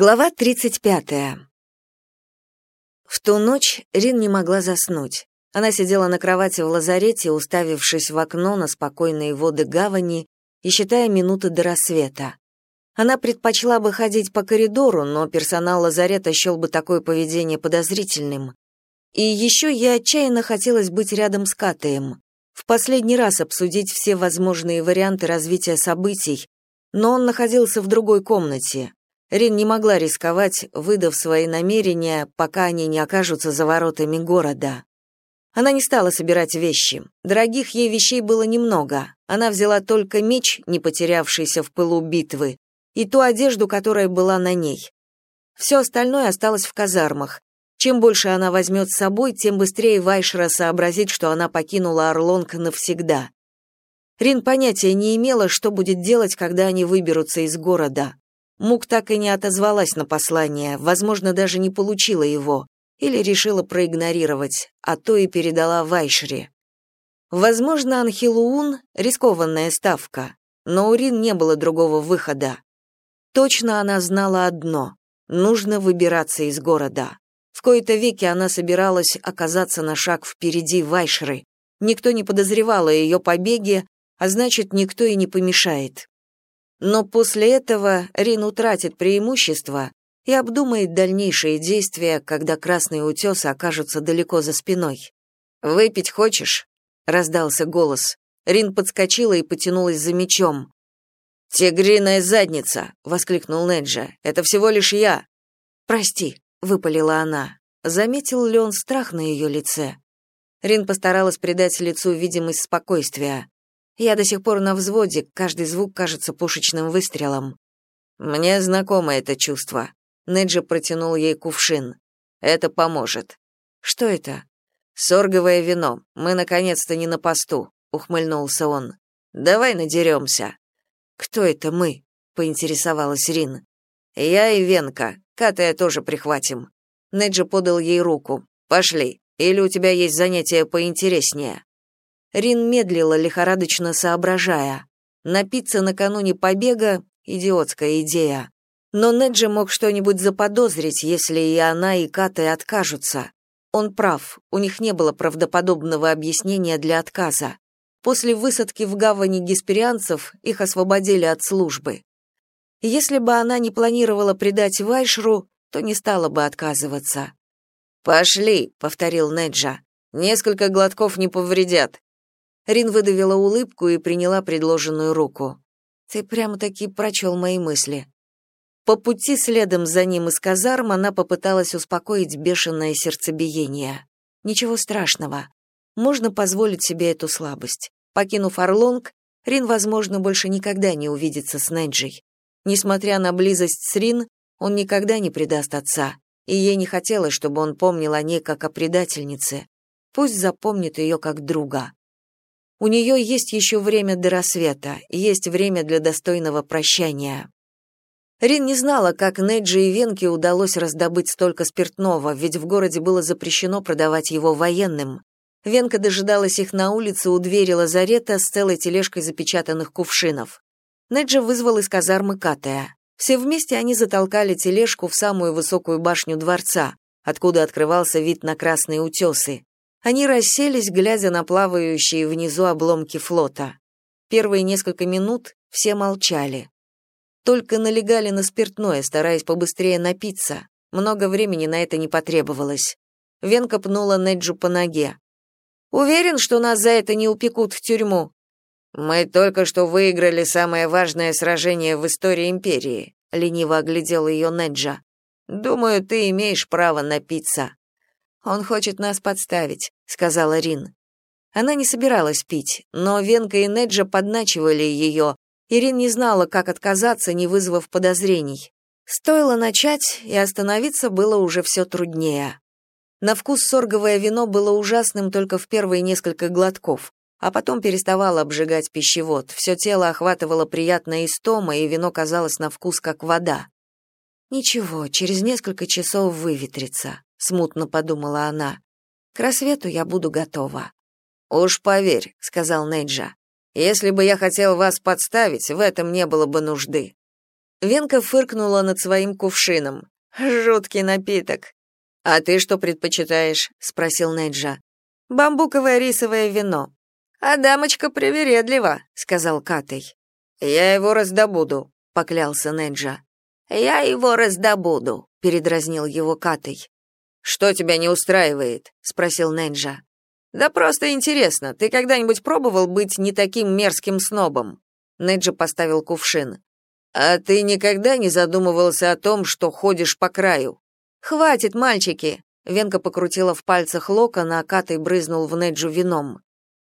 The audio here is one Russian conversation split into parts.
Глава 35. В ту ночь Рин не могла заснуть. Она сидела на кровати в лазарете, уставившись в окно на спокойные воды гавани и считая минуты до рассвета. Она предпочла бы ходить по коридору, но персонал лазарета счел бы такое поведение подозрительным. И еще ей отчаянно хотелось быть рядом с Катаем. В последний раз обсудить все возможные варианты развития событий, но он находился в другой комнате, Рин не могла рисковать, выдав свои намерения, пока они не окажутся за воротами города. Она не стала собирать вещи. Дорогих ей вещей было немного. Она взяла только меч, не потерявшийся в пылу битвы, и ту одежду, которая была на ней. Все остальное осталось в казармах. Чем больше она возьмет с собой, тем быстрее Вайшера сообразит, что она покинула Орлонг навсегда. Рин понятия не имела, что будет делать, когда они выберутся из города. Мук так и не отозвалась на послание, возможно, даже не получила его, или решила проигнорировать, а то и передала Вайшре. Возможно, Анхилуун — рискованная ставка, но у Рин не было другого выхода. Точно она знала одно — нужно выбираться из города. В кои-то веки она собиралась оказаться на шаг впереди Вайшры. Никто не подозревал о ее побеге, а значит, никто и не помешает. Но после этого Рин утратит преимущество и обдумает дальнейшие действия, когда красные утесы окажутся далеко за спиной. «Выпить хочешь?» — раздался голос. Рин подскочила и потянулась за мечом. «Тигриная задница!» — воскликнул Неджа. «Это всего лишь я!» «Прости», — выпалила она. Заметил ли он страх на ее лице? Рин постаралась придать лицу видимость спокойствия. Я до сих пор на взводе, каждый звук кажется пушечным выстрелом. Мне знакомо это чувство. Неджи протянул ей кувшин. Это поможет. Что это? Сорговое вино. Мы наконец-то не на посту, ухмыльнулся он. Давай надеремся». Кто это мы? поинтересовалась Рин. Я и Венка. Катая тоже прихватим. Неджи подал ей руку. Пошли. Или у тебя есть занятия поинтереснее? Рин медлила, лихорадочно соображая. Напиться накануне побега — идиотская идея. Но Неджи мог что-нибудь заподозрить, если и она, и Катай откажутся. Он прав, у них не было правдоподобного объяснения для отказа. После высадки в гавани гесперианцев их освободили от службы. Если бы она не планировала предать Вайшру, то не стала бы отказываться. «Пошли», — повторил Неджа. «Несколько глотков не повредят. Рин выдавила улыбку и приняла предложенную руку. Ты прямо-таки прочел мои мысли. По пути следом за ним из казарм она попыталась успокоить бешеное сердцебиение. Ничего страшного. Можно позволить себе эту слабость. Покинув Орлонг, Рин, возможно, больше никогда не увидится с Неджей. Несмотря на близость с Рин, он никогда не предаст отца, и ей не хотелось, чтобы он помнил о ней как о предательнице. Пусть запомнит ее как друга. У нее есть еще время до рассвета, есть время для достойного прощания. Рин не знала, как Неджи и Венке удалось раздобыть столько спиртного, ведь в городе было запрещено продавать его военным. Венка дожидалась их на улице у двери лазарета с целой тележкой запечатанных кувшинов. Неджи вызвал из казармы Катая. Все вместе они затолкали тележку в самую высокую башню дворца, откуда открывался вид на красные утесы. Они расселись, глядя на плавающие внизу обломки флота. Первые несколько минут все молчали. Только налегали на спиртное, стараясь побыстрее напиться. Много времени на это не потребовалось. Венка пнула Неджу по ноге. «Уверен, что нас за это не упекут в тюрьму?» «Мы только что выиграли самое важное сражение в истории Империи», — лениво оглядел ее Неджа. «Думаю, ты имеешь право напиться». Он хочет нас подставить, сказала Рин. Она не собиралась пить, но Венка и Неджа подначивали ее, и Рин не знала, как отказаться, не вызвав подозрений. Стоило начать, и остановиться было уже все труднее. На вкус сорговое вино было ужасным только в первые несколько глотков, а потом переставало обжигать пищевод. Все тело охватывало приятная истома, и вино казалось на вкус как вода. Ничего, через несколько часов выветрится смутно подумала она. К рассвету я буду готова. Уж поверь, сказал Неджа. Если бы я хотел вас подставить, в этом не было бы нужды. Венка фыркнула над своим кувшином. Жуткий напиток. А ты что предпочитаешь? спросил Неджа. Бамбуковое рисовое вино. А дамочка привередлива, сказал Катей. Я его раздобуду, поклялся Неджа. Я его раздобуду, передразнил его Катей. Что тебя не устраивает? спросил Неджа. Да просто интересно, ты когда-нибудь пробовал быть не таким мерзким снобом? Неджа поставил кувшин. А ты никогда не задумывался о том, что ходишь по краю? Хватит, мальчики. Венка покрутила в пальцах локон, а Катай брызнул в Неджу вином.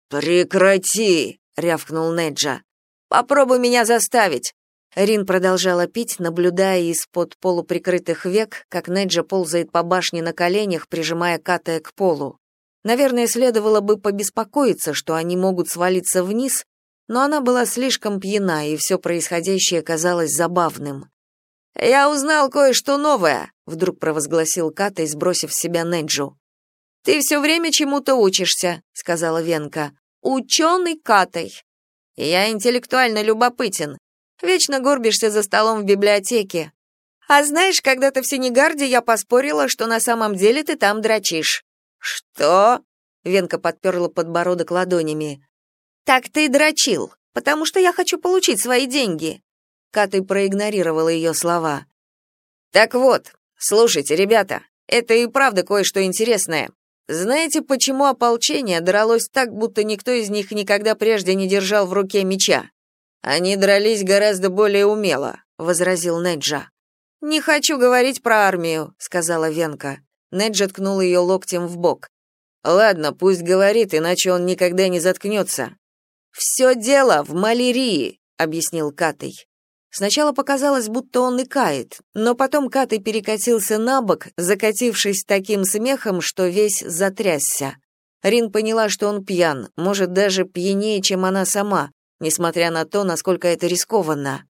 Прекрати, рявкнул Неджа. Попробуй меня заставить. Рин продолжала пить, наблюдая из-под полуприкрытых век, как Неджа ползает по башне на коленях, прижимая Катая к полу. Наверное, следовало бы побеспокоиться, что они могут свалиться вниз, но она была слишком пьяна, и все происходящее казалось забавным. «Я узнал кое-что новое», — вдруг провозгласил Катай, сбросив с себя Неджу. «Ты все время чему-то учишься», — сказала Венка. «Ученый Катай». «Я интеллектуально любопытен. Вечно горбишься за столом в библиотеке. А знаешь, когда-то в Сенегарде я поспорила, что на самом деле ты там дрочишь». «Что?» — Венка подперла подбородок ладонями. Так ты дрочил, потому что я хочу получить свои деньги. Катай проигнорировала ее слова. Так вот, слушайте, ребята, это и правда кое-что интересное. Знаете, почему ополчение дралось так, будто никто из них никогда прежде не держал в руке меча? Они дрались гораздо более умело, возразил Неджа. Не хочу говорить про армию, сказала Венка. Неджа ткнул ее локтем в бок. Ладно, пусть говорит, иначе он никогда не заткнется. «Все дело в малярии», — объяснил Катей. Сначала показалось, будто он икает, но потом Катей перекатился на бок, закатившись таким смехом, что весь затрясся. Рин поняла, что он пьян, может, даже пьянее, чем она сама, несмотря на то, насколько это рискованно.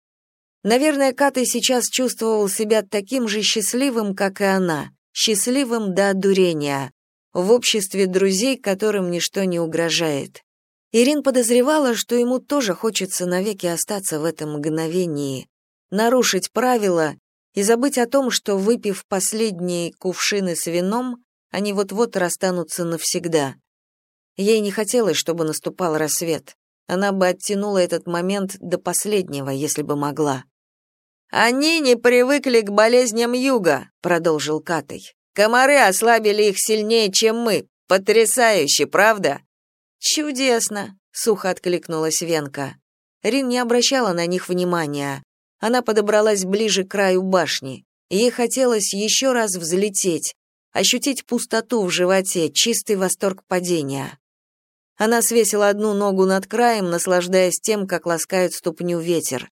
Наверное, Катей сейчас чувствовал себя таким же счастливым, как и она, счастливым до одурения, в обществе друзей, которым ничто не угрожает. Ирин подозревала, что ему тоже хочется навеки остаться в этом мгновении, нарушить правила и забыть о том, что, выпив последние кувшины с вином, они вот-вот расстанутся навсегда. Ей не хотелось, чтобы наступал рассвет. Она бы оттянула этот момент до последнего, если бы могла. «Они не привыкли к болезням юга», — продолжил Катей. «Комары ослабили их сильнее, чем мы. Потрясающе, правда?» Чудесно, сухо откликнулась Венка. Рин не обращала на них внимания. Она подобралась ближе к краю башни. Ей хотелось еще раз взлететь, ощутить пустоту в животе, чистый восторг падения. Она свесила одну ногу над краем, наслаждаясь тем, как ласкает ступню ветер.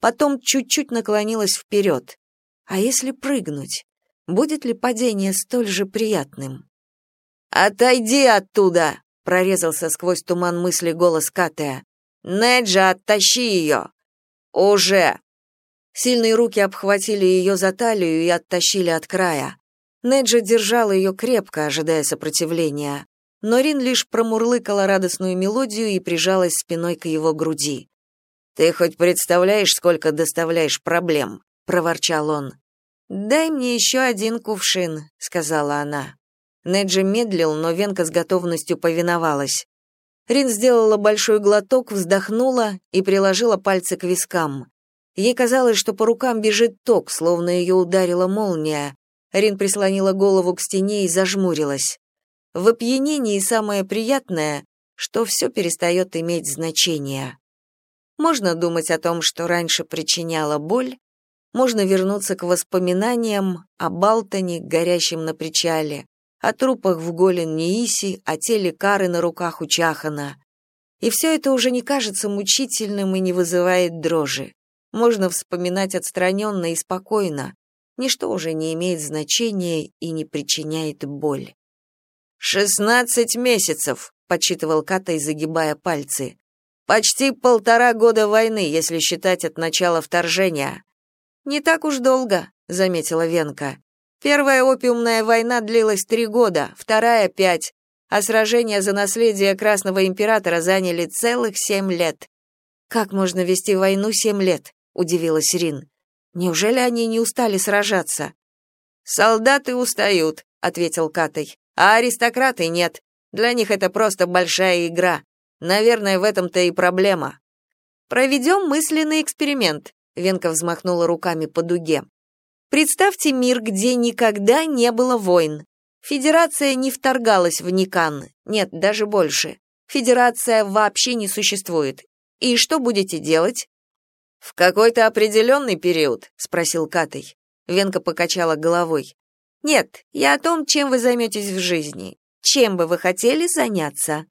Потом чуть-чуть наклонилась вперед. А если прыгнуть? Будет ли падение столь же приятным? «Отойди оттуда!» прорезался сквозь туман мысли голос Катея. «Неджа, оттащи ее!» «Уже!» Сильные руки обхватили ее за талию и оттащили от края. Неджа держала ее крепко, ожидая сопротивления. Но Рин лишь промурлыкала радостную мелодию и прижалась спиной к его груди. «Ты хоть представляешь, сколько доставляешь проблем?» — проворчал он. «Дай мне еще один кувшин», — сказала она. Неджи медлил, но Венка с готовностью повиновалась. Рин сделала большой глоток, вздохнула и приложила пальцы к вискам. Ей казалось, что по рукам бежит ток, словно ее ударила молния. Рин прислонила голову к стене и зажмурилась. В опьянении самое приятное, что все перестает иметь значение. Можно думать о том, что раньше причиняло боль, можно вернуться к воспоминаниям о Балтоне, горящем на причале, о трупах в голен Неиси, о теле Кары на руках у Чахана. И все это уже не кажется мучительным и не вызывает дрожи. Можно вспоминать отстраненно и спокойно. Ничто уже не имеет значения и не причиняет боль. «Шестнадцать месяцев», — подсчитывал Катай, загибая пальцы. «Почти полтора года войны, если считать от начала вторжения». «Не так уж долго», — заметила Венка. Первая опиумная война длилась три года, вторая — пять, а сражения за наследие Красного Императора заняли целых семь лет. «Как можно вести войну семь лет?» — удивилась Рин. Неужели они не устали сражаться? Солдаты устают, ответил Катай. А аристократы нет. Для них это просто большая игра. Наверное, в этом-то и проблема. Проведем мысленный эксперимент. Венка взмахнула руками по дуге. Представьте мир, где никогда не было войн. Федерация не вторгалась в Никан. Нет, даже больше. Федерация вообще не существует. И что будете делать? В какой-то определенный период, спросил Катей. Венка покачала головой. Нет, я о том, чем вы займетесь в жизни. Чем бы вы хотели заняться?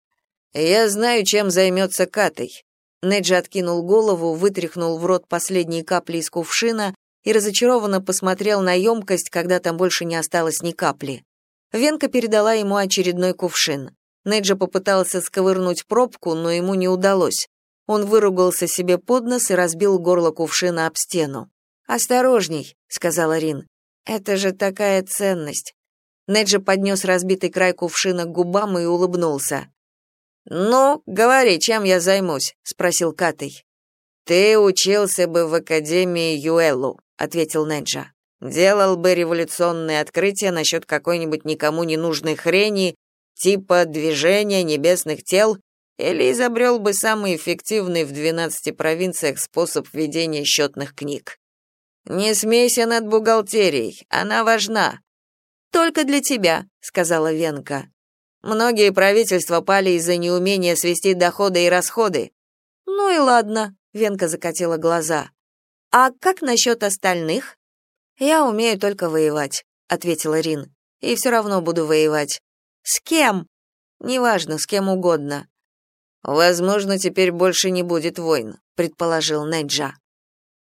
Я знаю, чем займется Катей. Неджи откинул голову, вытряхнул в рот последние капли из кувшина и разочарованно посмотрел на емкость, когда там больше не осталось ни капли. Венка передала ему очередной кувшин. Неджа попытался сковырнуть пробку, но ему не удалось. Он выругался себе под нос и разбил горло кувшина об стену. «Осторожней», — сказала Рин. «Это же такая ценность». Неджа поднес разбитый край кувшина к губам и улыбнулся. «Ну, говори, чем я займусь?» — спросил Катей. «Ты учился бы в Академии Юэллу», — ответил Неджа. «Делал бы революционные открытия насчет какой-нибудь никому не нужной хрени, типа движения небесных тел, или изобрел бы самый эффективный в 12 провинциях способ ведения счетных книг. Не смейся над бухгалтерией, она важна». «Только для тебя», — сказала Венка. Многие правительства пали из-за неумения свести доходы и расходы. Ну и ладно, Венка закатила глаза. А как насчет остальных? Я умею только воевать, ответила Рин. И все равно буду воевать. С кем? Неважно, с кем угодно. Возможно, теперь больше не будет войн, предположил Неджа.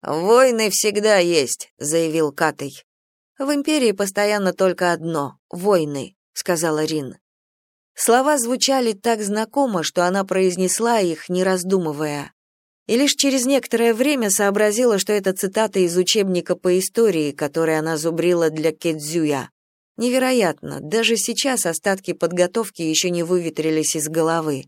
Войны всегда есть, заявил Катей. В империи постоянно только одно войны, сказала Рин. Слова звучали так знакомо, что она произнесла их, не раздумывая. И лишь через некоторое время сообразила, что это цитата из учебника по истории, который она зубрила для Кэдзюя. Невероятно, даже сейчас остатки подготовки еще не выветрились из головы.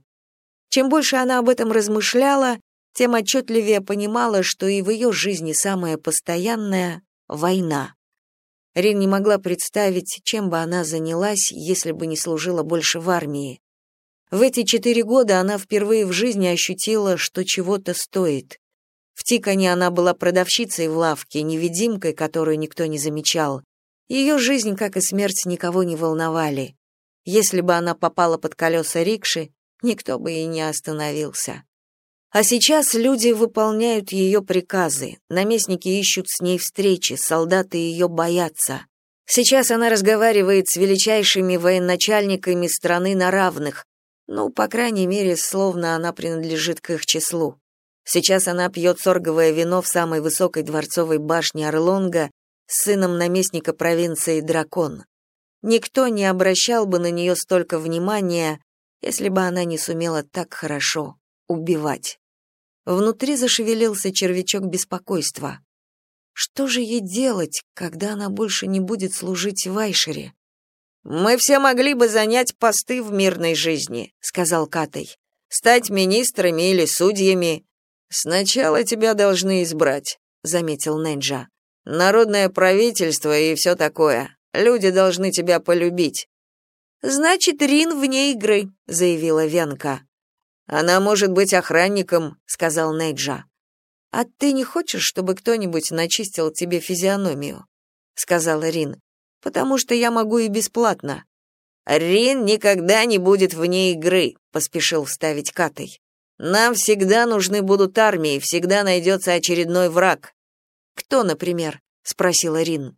Чем больше она об этом размышляла, тем отчетливее понимала, что и в ее жизни самое постоянное — война. Рин не могла представить, чем бы она занялась, если бы не служила больше в армии. В эти четыре года она впервые в жизни ощутила, что чего-то стоит. В Тикане она была продавщицей в лавке, невидимкой, которую никто не замечал. Ее жизнь, как и смерть, никого не волновали. Если бы она попала под колеса рикши, никто бы и не остановился. А сейчас люди выполняют ее приказы, наместники ищут с ней встречи, солдаты ее боятся. Сейчас она разговаривает с величайшими военачальниками страны на равных, ну, по крайней мере, словно она принадлежит к их числу. Сейчас она пьет сорговое вино в самой высокой дворцовой башне Орлонга с сыном наместника провинции Дракон. Никто не обращал бы на нее столько внимания, если бы она не сумела так хорошо убивать. Внутри зашевелился червячок беспокойства. Что же ей делать, когда она больше не будет служить в Айшере? Мы все могли бы занять посты в мирной жизни, сказал Катай. Стать министрами или судьями. Сначала тебя должны избрать, заметил Нэнджа. Народное правительство и все такое. Люди должны тебя полюбить. Значит, Рин вне игры, заявила Венка. Она может быть охранником, сказал Нейджа. А ты не хочешь, чтобы кто-нибудь начистил тебе физиономию? сказала Рин. Потому что я могу и бесплатно. Рин никогда не будет вне игры, поспешил вставить Катай. Нам всегда нужны будут армии, всегда найдется очередной враг. Кто, например? спросила Рин.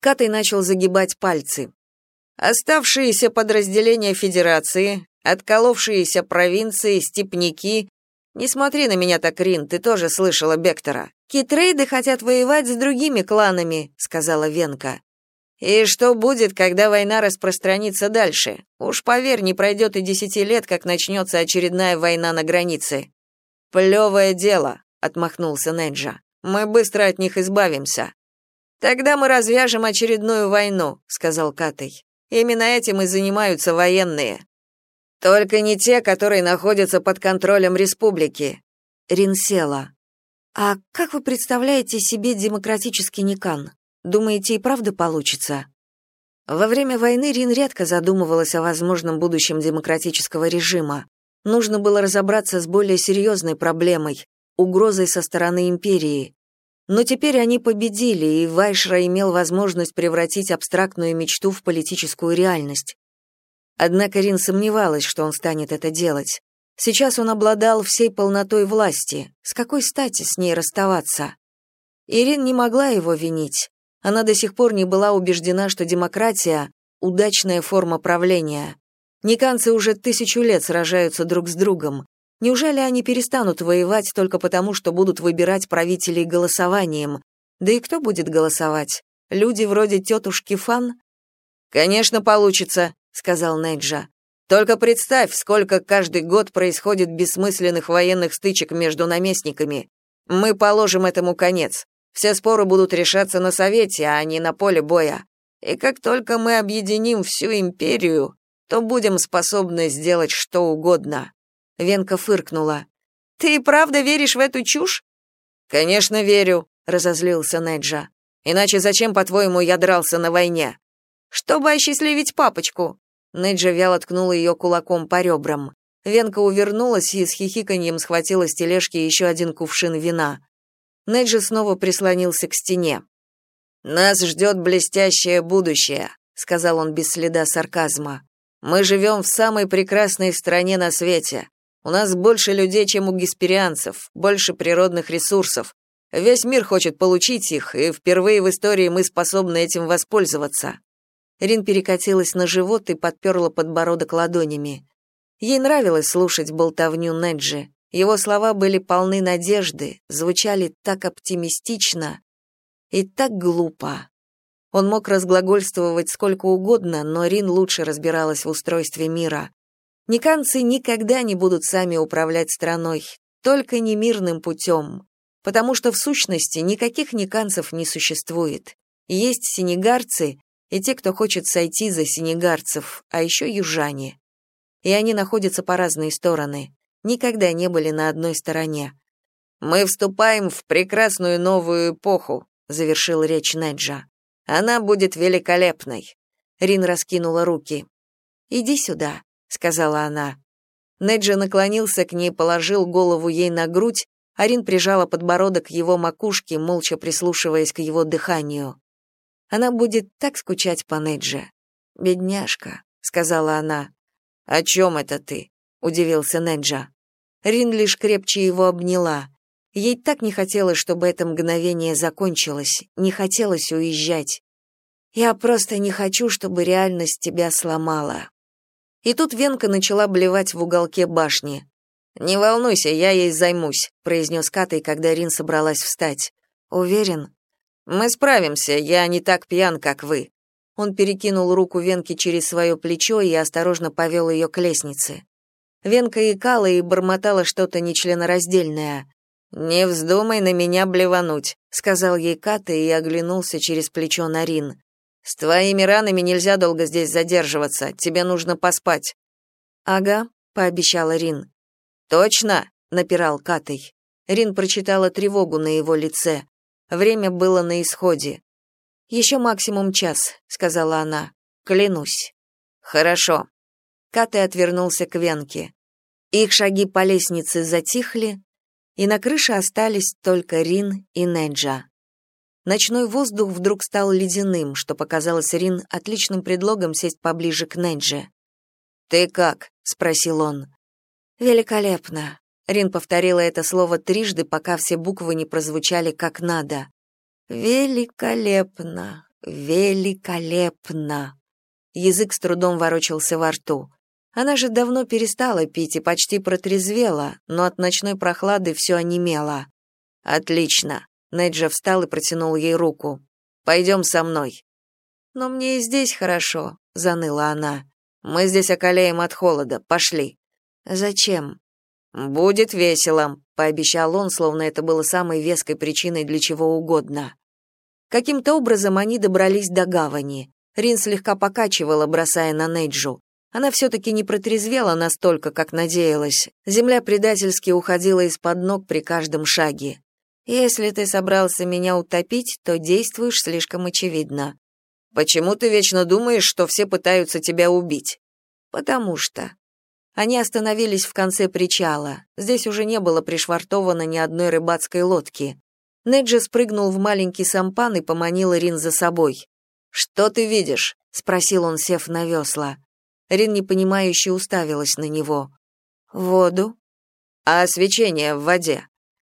Катай начал загибать пальцы. Оставшиеся подразделения Федерации, Отколовшиеся провинции, степняки. Не смотри на меня так, Рин, ты тоже слышала Бектора. Китрейды хотят воевать с другими кланами, сказала Венка. И что будет, когда война распространится дальше? Уж поверь, не пройдет и десяти лет, как начнется очередная война на границе. Плевое дело, отмахнулся Неджа. Мы быстро от них избавимся. Тогда мы развяжем очередную войну, сказал Катей. Именно этим и занимаются военные. Только не те, которые находятся под контролем республики. Рин села. «А как вы представляете себе демократический Никан? Думаете, и правда получится?» Во время войны Рин редко задумывалась о возможном будущем демократического режима. Нужно было разобраться с более серьезной проблемой — угрозой со стороны империи. Но теперь они победили, и Вайшра имел возможность превратить абстрактную мечту в политическую реальность. Однако Рин сомневалась, что он станет это делать. Сейчас он обладал всей полнотой власти. С какой стати с ней расставаться? Ирин не могла его винить. Она до сих пор не была убеждена, что демократия — удачная форма правления. Никанцы уже тысячу лет сражаются друг с другом. Неужели они перестанут воевать только потому, что будут выбирать правителей голосованием? Да и кто будет голосовать? Люди вроде тетушки Фан? Конечно, получится, сказал Неджа. Только представь, сколько каждый год происходит бессмысленных военных стычек между наместниками. Мы положим этому конец. Все споры будут решаться на совете, а не на поле боя. И как только мы объединим всю империю, то будем способны сделать что угодно. Венка фыркнула. Ты и правда веришь в эту чушь? Конечно, верю, разозлился Неджа. Иначе зачем, по-твоему, я дрался на войне? Чтобы осчастливить папочку. Неджа вяло ткнула ее кулаком по ребрам. Венка увернулась и с хихиканьем схватила с тележки еще один кувшин вина. Неджа снова прислонился к стене. «Нас ждет блестящее будущее», — сказал он без следа сарказма. «Мы живем в самой прекрасной стране на свете. У нас больше людей, чем у гесперианцев, больше природных ресурсов. Весь мир хочет получить их, и впервые в истории мы способны этим воспользоваться. Рин перекатилась на живот и подперла подбородок ладонями. Ей нравилось слушать болтовню Неджи. Его слова были полны надежды, звучали так оптимистично и так глупо. Он мог разглагольствовать сколько угодно, но Рин лучше разбиралась в устройстве мира. Никанцы никогда не будут сами управлять страной, только не мирным путем, потому что в сущности никаких никанцев не существует. Есть синегарцы, и те, кто хочет сойти за синегарцев, а еще южане. И они находятся по разные стороны, никогда не были на одной стороне. «Мы вступаем в прекрасную новую эпоху», — завершил речь Неджа. «Она будет великолепной». Рин раскинула руки. «Иди сюда», — сказала она. Неджа наклонился к ней, положил голову ей на грудь, а Рин прижала подбородок к его макушке, молча прислушиваясь к его дыханию. Она будет так скучать по Неджи. «Бедняжка», — сказала она. «О чем это ты?» — удивился Неджа. Рин лишь крепче его обняла. Ей так не хотелось, чтобы это мгновение закончилось, не хотелось уезжать. «Я просто не хочу, чтобы реальность тебя сломала». И тут Венка начала блевать в уголке башни. «Не волнуйся, я ей займусь», — произнес Катай, когда Рин собралась встать. «Уверен?» Мы справимся, я не так пьян, как вы. Он перекинул руку Венки через свое плечо и осторожно повел ее к лестнице. Венка икала и бормотала что-то нечленораздельное. «Не вздумай на меня блевануть», — сказал ей Ката и оглянулся через плечо на Рин. «С твоими ранами нельзя долго здесь задерживаться, тебе нужно поспать». «Ага», — пообещала Рин. «Точно?» — напирал Катай. Рин прочитала тревогу на его лице. Время было на исходе. «Еще максимум час», — сказала она. «Клянусь». «Хорошо». Каты отвернулся к Венке. Их шаги по лестнице затихли, и на крыше остались только Рин и Неджа. Ночной воздух вдруг стал ледяным, что показалось Рин отличным предлогом сесть поближе к Недже. «Ты как?» — спросил он. «Великолепно», Рин повторила это слово трижды, пока все буквы не прозвучали как надо. Великолепно, великолепно. Язык с трудом ворочался во рту. Она же давно перестала пить и почти протрезвела, но от ночной прохлады все онемело. Отлично. Неджа встал и протянул ей руку. «Пойдем со мной. Но мне и здесь хорошо, заныла она. Мы здесь околеем от холода. Пошли. Зачем? Будет весело, пообещал он, словно это было самой веской причиной для чего угодно. Каким-то образом они добрались до гавани. Рин слегка покачивала, бросая на Нейджу. Она все-таки не протрезвела настолько, как надеялась. Земля предательски уходила из-под ног при каждом шаге. Если ты собрался меня утопить, то действуешь слишком очевидно. Почему ты вечно думаешь, что все пытаются тебя убить? Потому что они остановились в конце причала. Здесь уже не было пришвартовано ни одной рыбацкой лодки. Неджи спрыгнул в маленький сампан и поманил Рин за собой. «Что ты видишь?» — спросил он, сев на весла. Рин непонимающе уставилась на него. «Воду». «А свечение в воде?»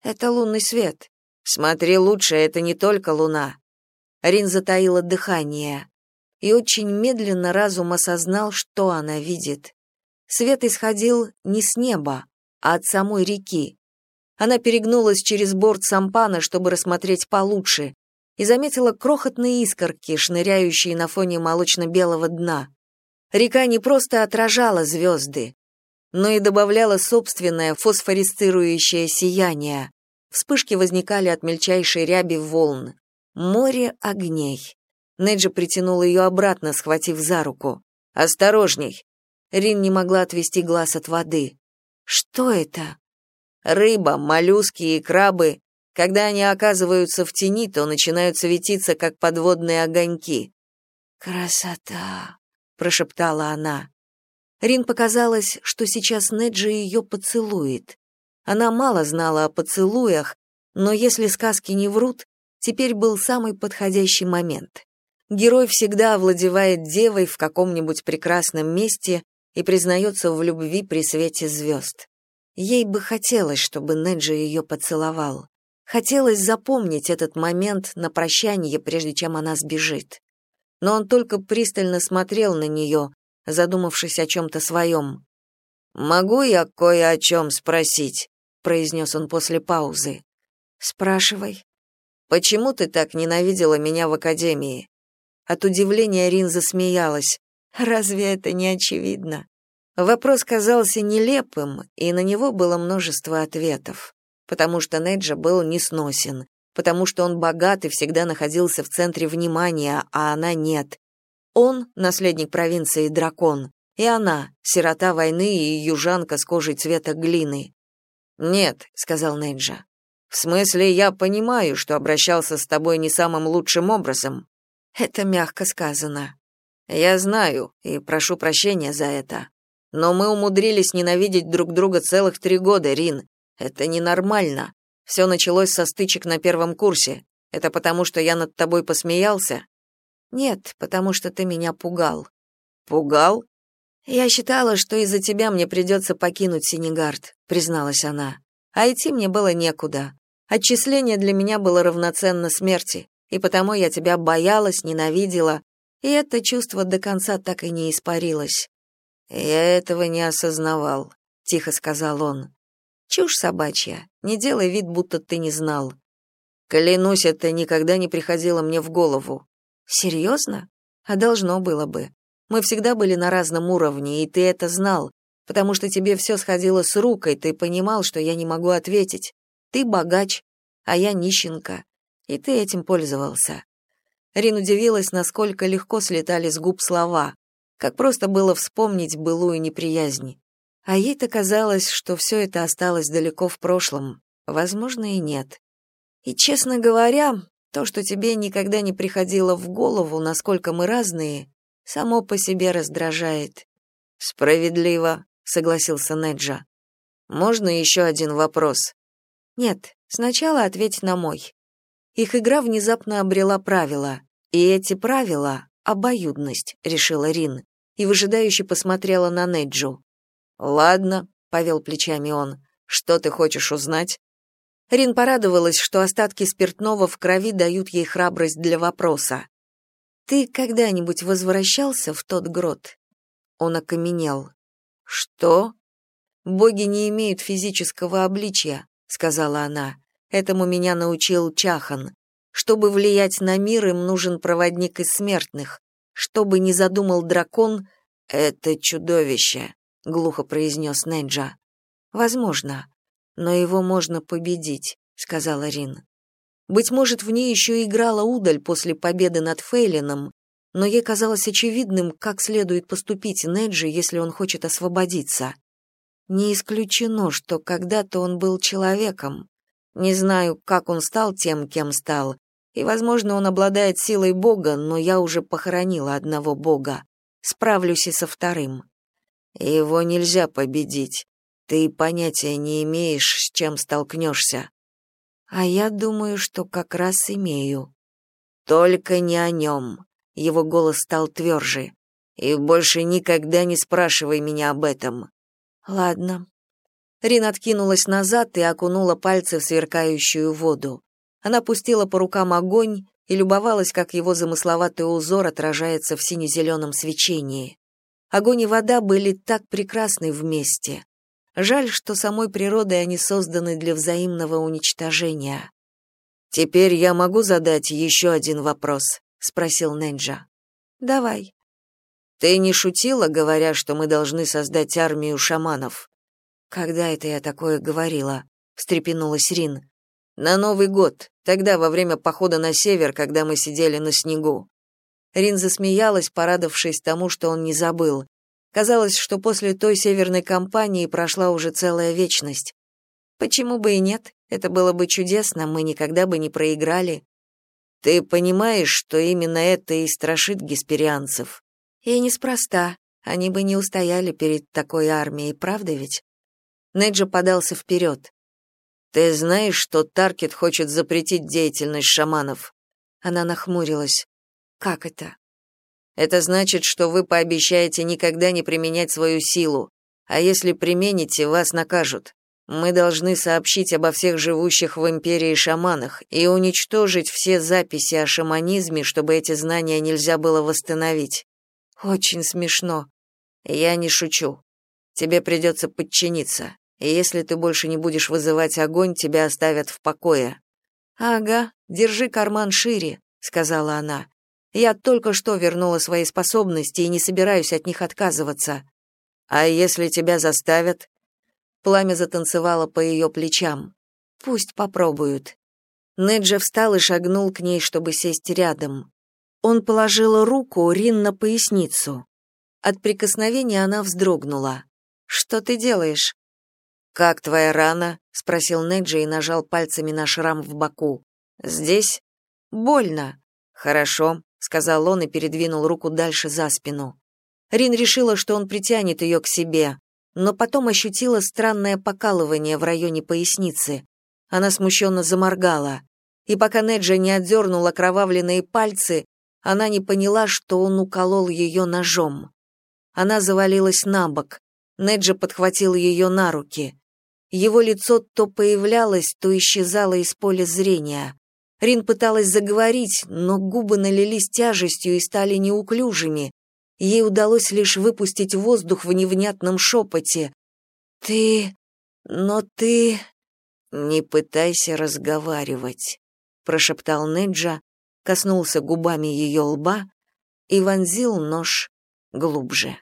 «Это лунный свет». «Смотри лучше, это не только луна». Рин затаила дыхание. И очень медленно разум осознал, что она видит. Свет исходил не с неба, а от самой реки. Она перегнулась через борт сампана, чтобы рассмотреть получше, и заметила крохотные искорки, шныряющие на фоне молочно-белого дна. Река не просто отражала звезды, но и добавляла собственное фосфорисцирующее сияние. Вспышки возникали от мельчайшей ряби волн. Море огней. Неджи притянул ее обратно, схватив за руку. «Осторожней!» Рин не могла отвести глаз от воды. «Что это?» «Рыба, моллюски и крабы. Когда они оказываются в тени, то начинают светиться, как подводные огоньки». «Красота!» — прошептала она. Рин показалось, что сейчас Неджи ее поцелует. Она мало знала о поцелуях, но если сказки не врут, теперь был самый подходящий момент. Герой всегда овладевает девой в каком-нибудь прекрасном месте и признается в любви при свете звезд. Ей бы хотелось, чтобы Неджи ее поцеловал. Хотелось запомнить этот момент на прощание, прежде чем она сбежит. Но он только пристально смотрел на нее, задумавшись о чем-то своем. «Могу я кое о чем спросить?» — произнес он после паузы. «Спрашивай». «Почему ты так ненавидела меня в академии?» От удивления Рин засмеялась. Разве это не очевидно? Вопрос казался нелепым, и на него было множество ответов. Потому что Неджа был несносен, потому что он богат и всегда находился в центре внимания, а она нет. Он — наследник провинции Дракон, и она — сирота войны и южанка с кожей цвета глины. «Нет», — сказал Неджа. «В смысле, я понимаю, что обращался с тобой не самым лучшим образом». «Это мягко сказано», я знаю и прошу прощения за это. Но мы умудрились ненавидеть друг друга целых три года, Рин. Это ненормально. Все началось со стычек на первом курсе. Это потому, что я над тобой посмеялся? Нет, потому что ты меня пугал. Пугал? Я считала, что из-за тебя мне придется покинуть Синегард, призналась она. А идти мне было некуда. Отчисление для меня было равноценно смерти, и потому я тебя боялась, ненавидела, и это чувство до конца так и не испарилось. «Я этого не осознавал», — тихо сказал он. «Чушь собачья. Не делай вид, будто ты не знал». «Клянусь, это никогда не приходило мне в голову». «Серьезно? А должно было бы. Мы всегда были на разном уровне, и ты это знал, потому что тебе все сходило с рук, и ты понимал, что я не могу ответить. Ты богач, а я нищенка, и ты этим пользовался. Рин удивилась, насколько легко слетали с губ слова, как просто было вспомнить былую неприязнь. А ей-то казалось, что все это осталось далеко в прошлом. Возможно, и нет. И, честно говоря, то, что тебе никогда не приходило в голову, насколько мы разные, само по себе раздражает. «Справедливо», — согласился Неджа. «Можно еще один вопрос?» «Нет, сначала ответь на мой. Их игра внезапно обрела правила, и эти правила — обоюдность, решила Рин, и выжидающе посмотрела на Неджу. «Ладно», — повел плечами он, — «что ты хочешь узнать?» Рин порадовалась, что остатки спиртного в крови дают ей храбрость для вопроса. «Ты когда-нибудь возвращался в тот грот?» Он окаменел. «Что?» «Боги не имеют физического обличия», — сказала она. Этому меня научил Чахан. Чтобы влиять на мир, им нужен проводник из смертных. Чтобы не задумал дракон, это чудовище, глухо произнес Неджа. Возможно, но его можно победить, сказала Рин. Быть может, в ней еще играла удаль после победы над Фейлином, но ей казалось очевидным, как следует поступить Неджи, если он хочет освободиться. Не исключено, что когда-то он был человеком, Не знаю, как он стал тем, кем стал, и, возможно, он обладает силой Бога, но я уже похоронила одного Бога. Справлюсь и со вторым. Его нельзя победить. Ты понятия не имеешь, с чем столкнешься. А я думаю, что как раз имею. Только не о нем. Его голос стал тверже. И больше никогда не спрашивай меня об этом. Ладно. Рин откинулась назад и окунула пальцы в сверкающую воду. Она пустила по рукам огонь и любовалась, как его замысловатый узор отражается в сине-зеленом свечении. Огонь и вода были так прекрасны вместе. Жаль, что самой природой они созданы для взаимного уничтожения. «Теперь я могу задать еще один вопрос?» — спросил Ненджа. «Давай». «Ты не шутила, говоря, что мы должны создать армию шаманов?» «Когда это я такое говорила?» — встрепенулась Рин. «На Новый год, тогда во время похода на север, когда мы сидели на снегу». Рин засмеялась, порадовавшись тому, что он не забыл. Казалось, что после той северной кампании прошла уже целая вечность. Почему бы и нет? Это было бы чудесно, мы никогда бы не проиграли. Ты понимаешь, что именно это и страшит гесперианцев? И неспроста. Они бы не устояли перед такой армией, правда ведь? Неджа подался вперед. Ты знаешь, что Таркет хочет запретить деятельность шаманов? Она нахмурилась. Как это? Это значит, что вы пообещаете никогда не применять свою силу, а если примените, вас накажут. Мы должны сообщить обо всех живущих в империи шаманах и уничтожить все записи о шаманизме, чтобы эти знания нельзя было восстановить. Очень смешно. Я не шучу. Тебе придется подчиниться. И если ты больше не будешь вызывать огонь, тебя оставят в покое. Ага, держи карман шире, сказала она. Я только что вернула свои способности и не собираюсь от них отказываться. А если тебя заставят? Пламя затанцевало по ее плечам. Пусть попробуют. Неджа встал и шагнул к ней, чтобы сесть рядом. Он положил руку Рин на поясницу. От прикосновения она вздрогнула. Что ты делаешь? Как твоя рана? спросил Неджа и нажал пальцами на шрам в боку. Здесь больно. Хорошо сказал он и передвинул руку дальше за спину. Рин решила, что он притянет ее к себе, но потом ощутила странное покалывание в районе поясницы. Она смущенно заморгала. И пока Неджа не отдернул окровавленные пальцы, она не поняла, что он уколол ее ножом. Она завалилась на бок. Неджа подхватил ее на руки. Его лицо то появлялось, то исчезало из поля зрения. Рин пыталась заговорить, но губы налились тяжестью и стали неуклюжими. Ей удалось лишь выпустить воздух в невнятном шепоте. «Ты... но ты...» «Не пытайся разговаривать», — прошептал Неджа, коснулся губами ее лба и вонзил нож глубже.